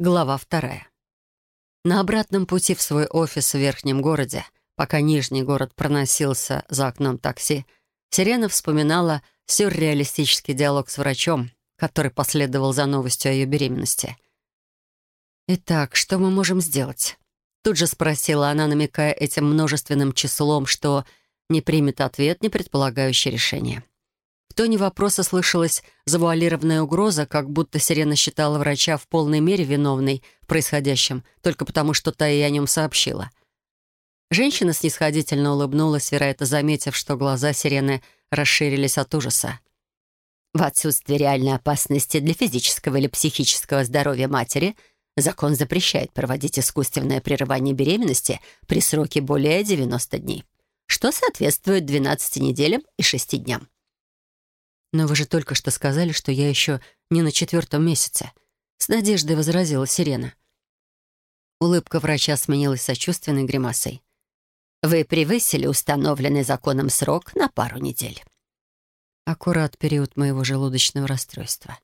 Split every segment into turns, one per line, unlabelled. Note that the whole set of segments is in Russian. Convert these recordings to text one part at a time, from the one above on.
Глава вторая. На обратном пути в свой офис в верхнем городе, пока нижний город проносился за окном такси, Сирена вспоминала сюрреалистический диалог с врачом, который последовал за новостью о ее беременности. «Итак, что мы можем сделать?» Тут же спросила она, намекая этим множественным числом, что не примет ответ, не предполагающий решение. Тоне вопроса слышалась завуалированная угроза, как будто Сирена считала врача в полной мере виновной в происходящем, только потому что та ей о нем сообщила. Женщина снисходительно улыбнулась, вероятно, заметив, что глаза Сирены расширились от ужаса. «В отсутствие реальной опасности для физического или психического здоровья матери закон запрещает проводить искусственное прерывание беременности при сроке более 90 дней, что соответствует 12 неделям и 6 дням.
«Но вы же только что сказали, что я еще не на четвертом месяце», — с надеждой возразила Сирена.
Улыбка врача сменилась сочувственной гримасой. «Вы превысили установленный законом срок на пару недель».
Аккурат период моего желудочного расстройства.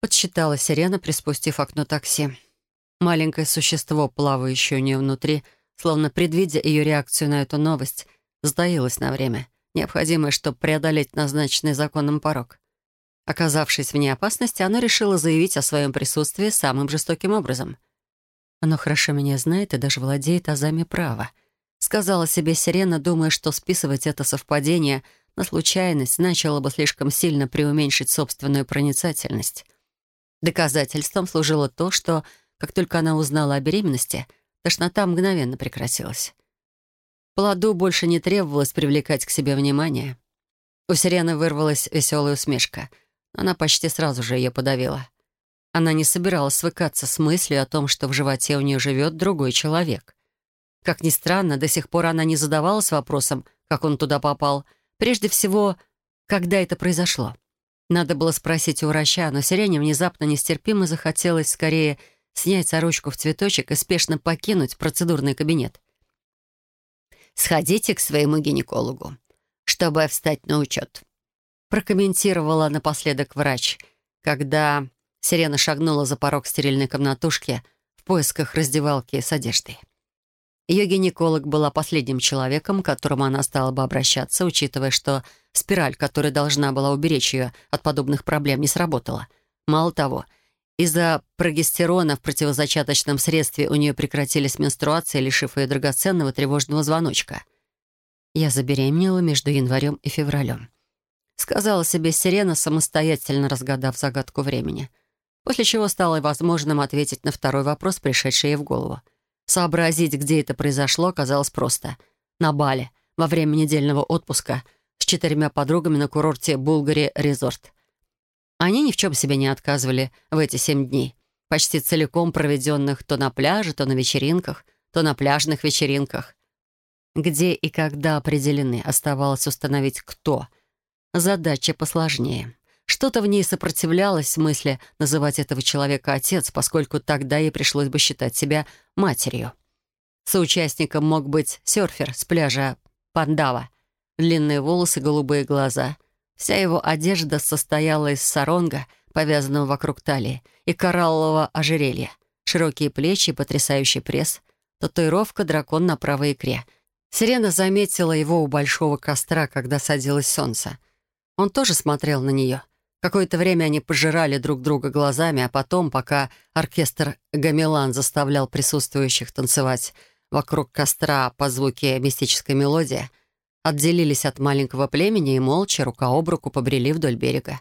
Подсчитала Сирена, приспустив окно такси. Маленькое существо, плавающее у нее внутри, словно предвидя ее реакцию на эту новость, затаилось на время — необходимое, чтобы преодолеть назначенный законом порог. Оказавшись вне опасности, оно решило заявить о своем присутствии самым жестоким образом. «Оно хорошо меня знает и даже владеет азами права», — сказала себе Сирена, думая, что списывать это совпадение на случайность значило бы слишком сильно преуменьшить собственную проницательность. Доказательством служило то, что, как только она узнала о беременности, тошнота мгновенно прекратилась. Плоду больше не требовалось привлекать к себе внимание. У Сирены вырвалась веселая усмешка. Она почти сразу же ее подавила. Она не собиралась свыкаться с мыслью о том, что в животе у нее живет другой человек. Как ни странно, до сих пор она не задавалась вопросом, как он туда попал. Прежде всего, когда это произошло. Надо было спросить у врача, но Сирене внезапно нестерпимо захотелось скорее снять сорочку в цветочек и спешно покинуть процедурный кабинет
сходите к своему гинекологу, чтобы встать на учет»,
прокомментировала напоследок врач, когда Сирена шагнула за порог стерильной комнатушки в поисках раздевалки с одеждой. Ее гинеколог была последним человеком, к которому она стала бы обращаться, учитывая, что спираль, которая должна была уберечь ее от подобных проблем, не сработала. Мало того, из-за прогестерона в противозачаточном средстве у нее прекратились менструации, лишив ее драгоценного тревожного звоночка. Я забеременела между январем и февралем. Сказала себе Сирена, самостоятельно разгадав загадку времени. После чего стало возможным ответить на второй вопрос, пришедший ей в голову. Сообразить, где это произошло, оказалось просто. На Бале, во время недельного отпуска, с четырьмя подругами на курорте Булгари-Резорт. Они ни в чем себе не отказывали в эти семь дней, почти целиком проведенных то на пляже, то на вечеринках, то на пляжных вечеринках. Где и когда определены, оставалось установить кто. Задача посложнее. Что-то в ней сопротивлялось мысли называть этого человека отец, поскольку тогда ей пришлось бы считать себя матерью. Соучастником мог быть серфер с пляжа Пандава. Длинные волосы, голубые глаза, Вся его одежда состояла из саронга, повязанного вокруг талии, и кораллового ожерелья, широкие плечи и потрясающий пресс, татуировка дракон на правой икре. Сирена заметила его у большого костра, когда садилось солнце. Он тоже смотрел на нее. Какое-то время они пожирали друг друга глазами, а потом, пока оркестр «Гамелан» заставлял присутствующих танцевать вокруг костра по звуке мистической мелодии — отделились от маленького племени и молча, рука об руку, побрели вдоль берега.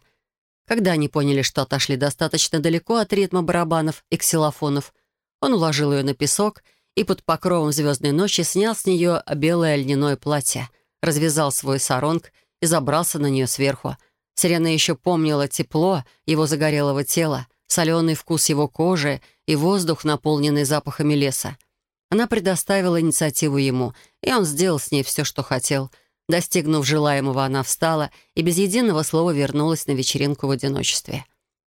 Когда они поняли, что отошли достаточно далеко от ритма барабанов и ксилофонов, он уложил ее на песок и под покровом звездной ночи снял с нее белое льняное платье, развязал свой саронг и забрался на нее сверху. Сирена еще помнила тепло его загорелого тела, соленый вкус его кожи и воздух, наполненный запахами леса. Она предоставила инициативу ему, и он сделал с ней все, что хотел. Достигнув желаемого, она встала и без единого слова вернулась на вечеринку в одиночестве.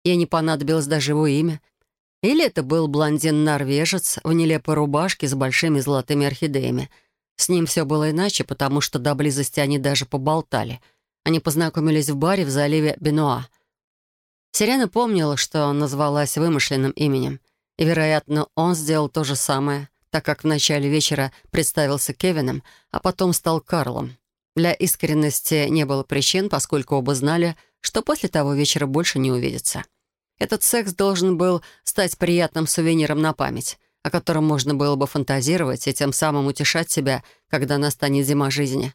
Ей не понадобилось даже его имя. Или это был блондин-норвежец в нелепой рубашке с большими золотыми орхидеями. С ним все было иначе, потому что до близости они даже поболтали. Они познакомились в баре в заливе Бенуа. Сирена помнила, что назвалась вымышленным именем —
И, вероятно, он сделал то же самое, так как в начале вечера представился Кевином, а потом стал Карлом. Для искренности не было причин, поскольку оба знали, что после того вечера больше не увидятся. Этот секс должен был стать приятным сувениром на память, о котором можно было бы фантазировать и тем самым утешать себя, когда настанет зима жизни.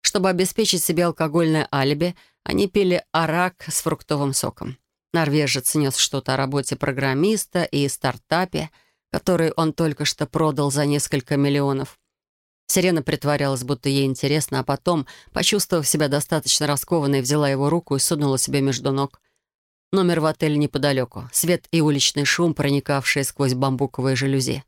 Чтобы обеспечить себе алкогольное алиби, они пили арак с фруктовым соком. Норвежец нес что-то о работе программиста и стартапе, который он только что продал за несколько миллионов. Сирена притворялась, будто ей интересно, а потом, почувствовав себя достаточно раскованной, взяла его руку и сунула себе между ног. Номер в отеле неподалеку. Свет и уличный шум, проникавшие сквозь бамбуковые жалюзи.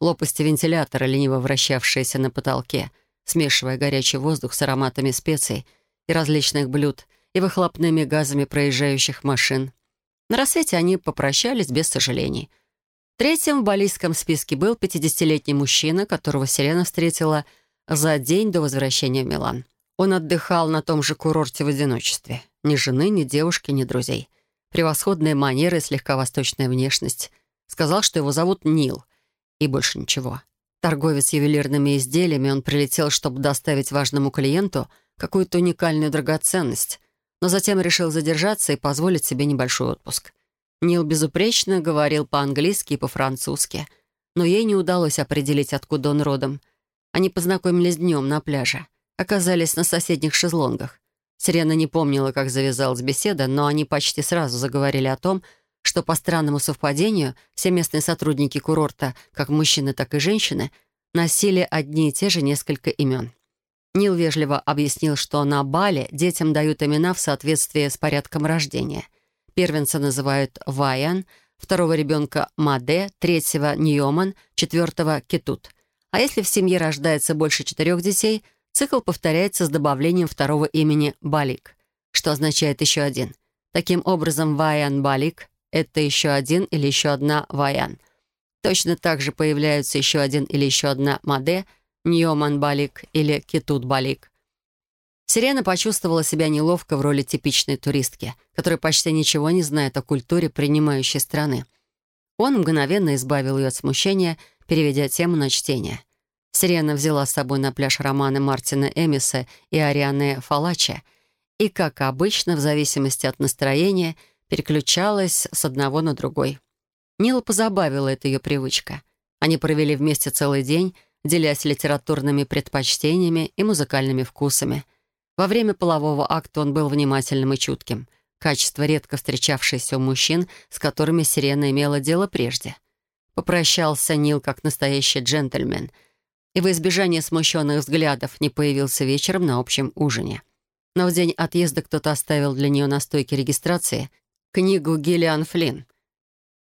Лопасти вентилятора, лениво вращавшиеся на потолке, смешивая горячий воздух с ароматами специй и различных блюд и выхлопными газами проезжающих машин. На рассвете они попрощались без сожалений. Третьим в балийском списке был 50-летний мужчина, которого Сирена встретила за день до возвращения в Милан. Он отдыхал на том же курорте в одиночестве. Ни жены, ни девушки, ни друзей. Превосходные манеры и слегка восточная внешность. Сказал, что его зовут Нил. И больше ничего. Торговец ювелирными изделиями, он прилетел, чтобы доставить важному клиенту какую-то уникальную драгоценность, но затем решил задержаться и позволить себе небольшой отпуск. Нил безупречно говорил по-английски и по-французски, но ей не удалось определить, откуда он родом. Они познакомились днем на пляже, оказались на соседних шезлонгах. Сирена не помнила, как завязалась беседа, но они почти сразу заговорили о том, что по странному совпадению все местные сотрудники курорта, как мужчины, так и женщины, носили одни и те же несколько имен. Нил вежливо объяснил, что на Бали детям дают имена в соответствии с порядком рождения. Первенца называют Ваян, второго ребенка — Маде, третьего — Ньоман, четвертого — Кетут. А если в семье рождается больше четырех детей, цикл повторяется с добавлением второго имени Балик, что означает «еще один». Таким образом, Ваян Балик — это еще один или еще одна Ваян. Точно так же появляются еще один или еще одна Маде — Ньоман Балик или Кетут Балик. Сирена почувствовала себя неловко в роли типичной туристки, которая почти ничего не знает о культуре принимающей страны. Он мгновенно избавил ее от смущения, переведя тему на чтение. Сирена взяла с собой на пляж романы Мартина Эмиса и Арианы Фалача и, как обычно, в зависимости от настроения, переключалась с одного на другой. Нила позабавила эта ее привычка. Они провели вместе целый день, делясь литературными предпочтениями и музыкальными вкусами. Во время полового акта он был внимательным и чутким. Качество, редко встречавшееся у мужчин, с которыми Сирена имела дело прежде. Попрощался Нил как настоящий джентльмен и во избежание смущенных взглядов не появился вечером на общем ужине. Но в день отъезда кто-то оставил для нее на стойке регистрации книгу Гиллиан Флинн.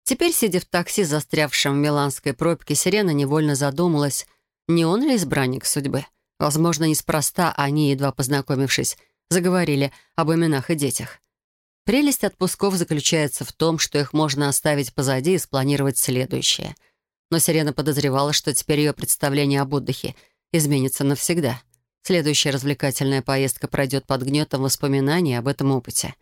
Теперь, сидя в такси, застрявшем в миланской пробке, Сирена невольно задумалась, не он ли избранник судьбы? Возможно, неспроста они, едва познакомившись, заговорили об именах и детях. Прелесть отпусков заключается в том, что их можно оставить позади и спланировать следующее. Но Сирена подозревала, что теперь ее представление об отдыхе изменится навсегда. Следующая развлекательная поездка пройдет под гнетом воспоминаний об этом опыте.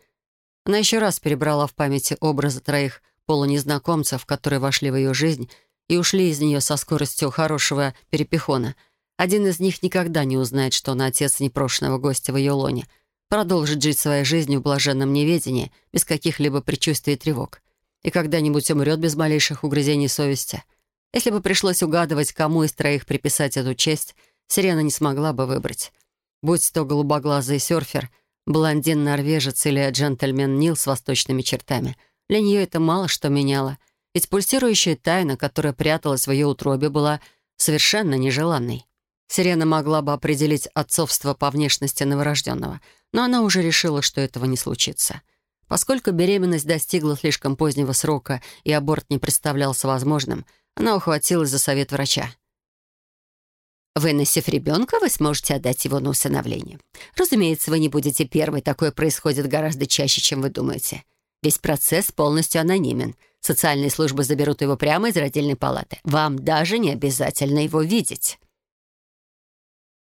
Она еще раз перебрала в памяти образы троих полунезнакомцев, которые вошли в ее жизнь и ушли из нее со скоростью хорошего перепихона. Один из них никогда не узнает, что он отец непрошенного гостя в ее лоне. Продолжит жить своей жизнью в блаженном неведении, без каких-либо предчувствий и тревог. И когда-нибудь умрет без малейших угрызений совести. Если бы пришлось угадывать, кому из троих приписать эту честь, Сирена не смогла бы выбрать. Будь то голубоглазый серфер, блондин-норвежец или джентльмен Нил с восточными чертами, для нее это мало что меняло — ведь пульсирующая тайна, которая пряталась в ее утробе, была совершенно нежеланной. Сирена могла бы определить отцовство по внешности новорожденного, но она уже решила, что этого не случится. Поскольку беременность достигла слишком позднего срока и аборт не представлялся возможным, она ухватилась за совет врача.
Выносив ребенка, вы сможете отдать его на усыновление. Разумеется, вы не будете первой, такое происходит гораздо чаще, чем вы думаете. Весь процесс полностью анонимен. Социальные службы заберут его прямо из родильной палаты. Вам даже не обязательно его видеть.